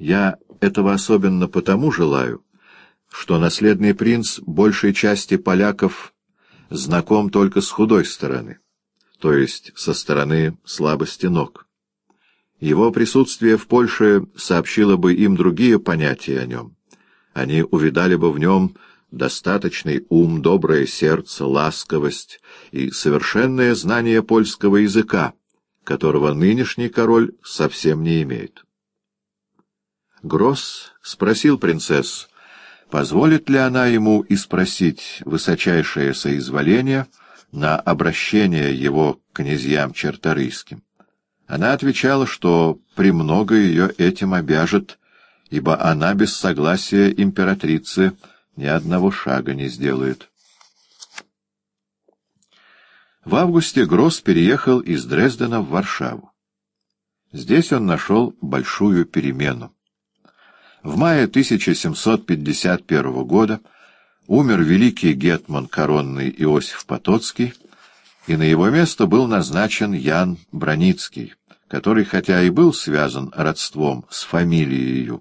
Я этого особенно потому желаю, что наследный принц большей части поляков знаком только с худой стороны, то есть со стороны слабости ног. Его присутствие в Польше сообщило бы им другие понятия о нем. Они увидали бы в нем достаточный ум, доброе сердце, ласковость и совершенное знание польского языка, которого нынешний король совсем не имеет. Гросс спросил принцессу, позволит ли она ему и спросить высочайшее соизволение на обращение его к князьям черторийским. Она отвечала, что премного ее этим обяжет, ибо она без согласия императрицы ни одного шага не сделает. В августе Гросс переехал из Дрездена в Варшаву. Здесь он нашел большую перемену. В мае 1751 года умер великий гетман коронный Иосиф Потоцкий, и на его место был назначен Ян Броницкий, который хотя и был связан родством с фамилией,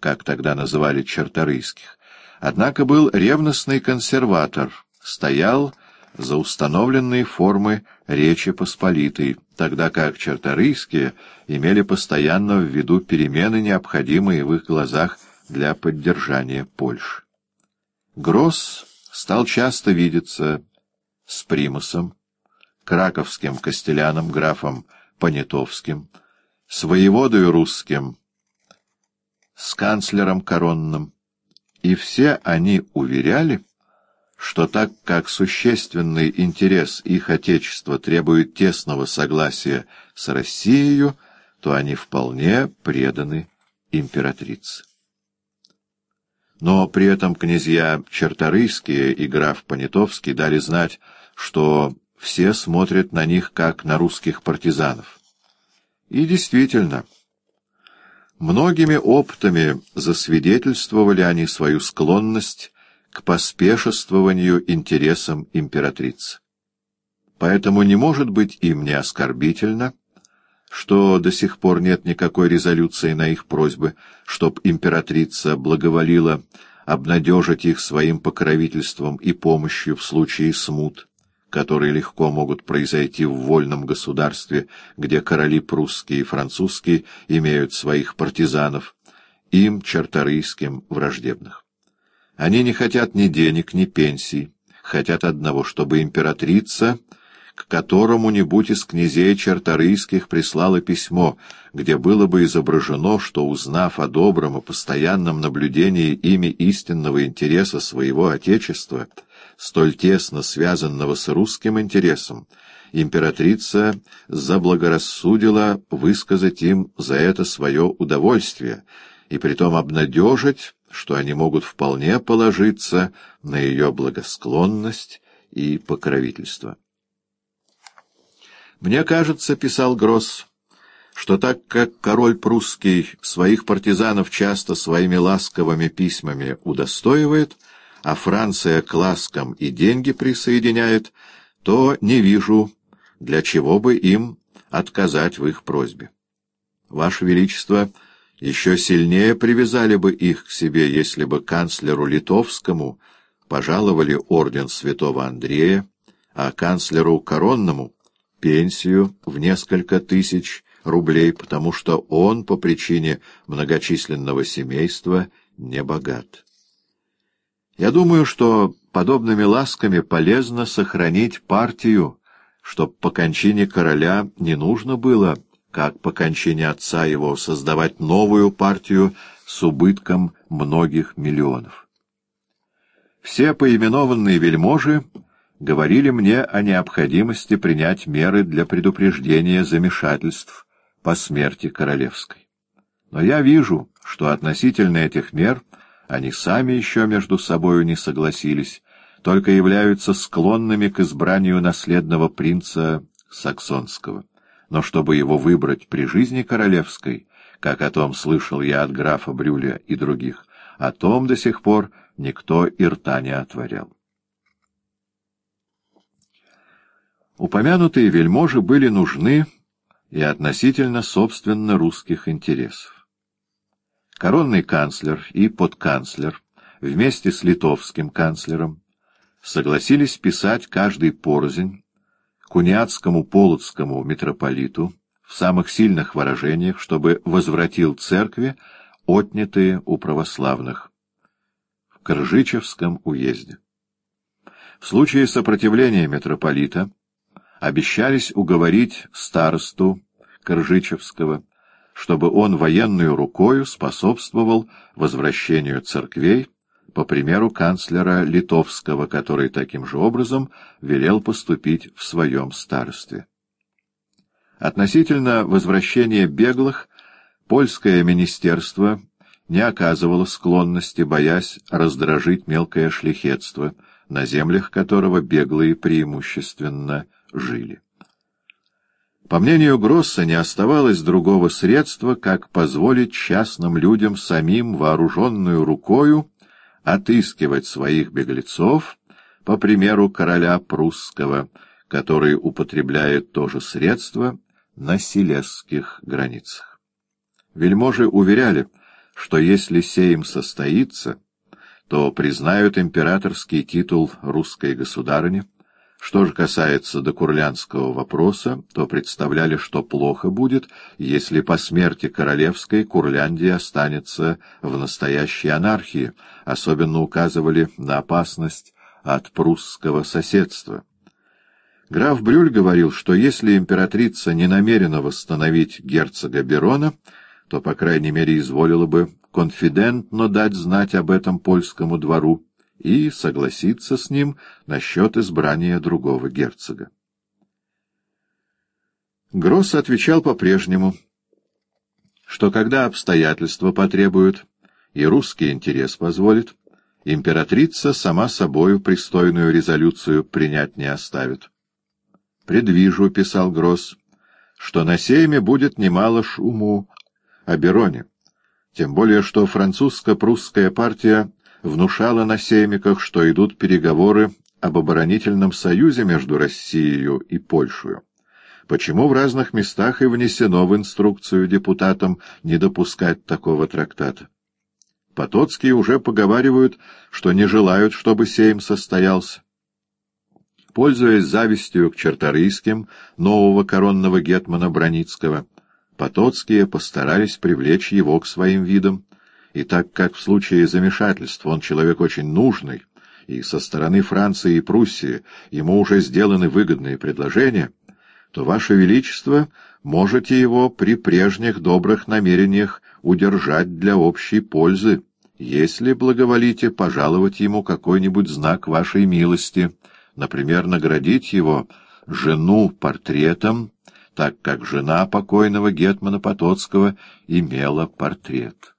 как тогда называли черторийских, однако был ревностный консерватор, стоял за установленные формы Речи Посполитой, тогда как черторийские имели постоянно в виду перемены, необходимые в их глазах для поддержания Польши. Гросс стал часто видеться с примусом, краковским костеляном графом Понятовским, с воеводою русским, с канцлером коронным, и все они уверяли, что так как существенный интерес их Отечества требует тесного согласия с Россией, то они вполне преданы императрице. Но при этом князья Черторийские и граф Понятовский дали знать, что все смотрят на них как на русских партизанов. И действительно, многими опытами засвидетельствовали они свою склонность к поспешествованию интересам императрицы. Поэтому не может быть им не оскорбительно, что до сих пор нет никакой резолюции на их просьбы, чтоб императрица благоволила обнадежить их своим покровительством и помощью в случае смут, которые легко могут произойти в вольном государстве, где короли прусские и французские имеют своих партизанов, им, черторийским, враждебных. Они не хотят ни денег, ни пенсий, хотят одного, чтобы императрица, к которому-нибудь из князей черторийских прислала письмо, где было бы изображено, что, узнав о добром и постоянном наблюдении ими истинного интереса своего Отечества, столь тесно связанного с русским интересом, императрица заблагорассудила высказать им за это свое удовольствие и притом обнадежить, что они могут вполне положиться на ее благосклонность и покровительство. «Мне кажется, — писал Гросс, — что так как король прусский своих партизанов часто своими ласковыми письмами удостоивает, а Франция к ласкам и деньги присоединяет, то не вижу, для чего бы им отказать в их просьбе. Ваше Величество — еще сильнее привязали бы их к себе, если бы канцлеру Литовскому пожаловали орден святого Андрея, а канцлеру Коронному — пенсию в несколько тысяч рублей, потому что он по причине многочисленного семейства не богат. Я думаю, что подобными ласками полезно сохранить партию, чтоб по кончине короля не нужно было как по кончине отца его создавать новую партию с убытком многих миллионов. Все поименованные вельможи говорили мне о необходимости принять меры для предупреждения замешательств по смерти королевской. Но я вижу, что относительно этих мер они сами еще между собою не согласились, только являются склонными к избранию наследного принца Саксонского но чтобы его выбрать при жизни королевской, как о том слышал я от графа Брюля и других, о том до сих пор никто и рта не отворял. Упомянутые вельможи были нужны и относительно собственно русских интересов. коронный канцлер и подканцлер вместе с литовским канцлером согласились писать каждый порознь куниатскому полоцкому митрополиту в самых сильных выражениях, чтобы возвратил церкви, отнятые у православных, в Кржичевском уезде. В случае сопротивления митрополита обещались уговорить старосту Кржичевского, чтобы он военную рукою способствовал возвращению церквей, по примеру канцлера Литовского, который таким же образом велел поступить в своем старстве. Относительно возвращения беглых, польское министерство не оказывало склонности, боясь раздражить мелкое шляхетство, на землях которого беглые преимущественно жили. По мнению Гросса, не оставалось другого средства, как позволить частным людям самим вооруженную рукою отыскивать своих беглецов, по примеру короля прусского, который употребляет то же средство на селесских границах. Вельможи уверяли, что если сейм состоится, то признают императорский титул русской государыни, что же касается докурлянского вопроса, то представляли, что плохо будет, если по смерти королевской Курляндия останется в настоящей анархии, особенно указывали на опасность от прусского соседства. Граф Брюль говорил, что если императрица не намерена восстановить герцога Берона, то, по крайней мере, изволила бы конфидентно дать знать об этом польскому двору, и согласиться с ним насчет избрания другого герцога. Гросс отвечал по-прежнему, что когда обстоятельства потребуют и русский интерес позволит, императрица сама собою пристойную резолюцию принять не оставит. «Предвижу», — писал Гросс, — «что на сейме будет немало шуму о Бероне, тем более что французско-прусская партия внушала на сеймиках, что идут переговоры об оборонительном союзе между Россией и Польшей. Почему в разных местах и внесено в инструкцию депутатам не допускать такого трактата? Потоцкие уже поговаривают, что не желают, чтобы сейм состоялся. Пользуясь завистью к черторийским нового коронного гетмана Броницкого, Потоцкие постарались привлечь его к своим видам, и так как в случае замешательства он человек очень нужный, и со стороны Франции и Пруссии ему уже сделаны выгодные предложения, то, Ваше Величество, можете его при прежних добрых намерениях удержать для общей пользы, если благоволите пожаловать ему какой-нибудь знак вашей милости, например, наградить его жену портретом, так как жена покойного Гетмана Потоцкого имела портрет.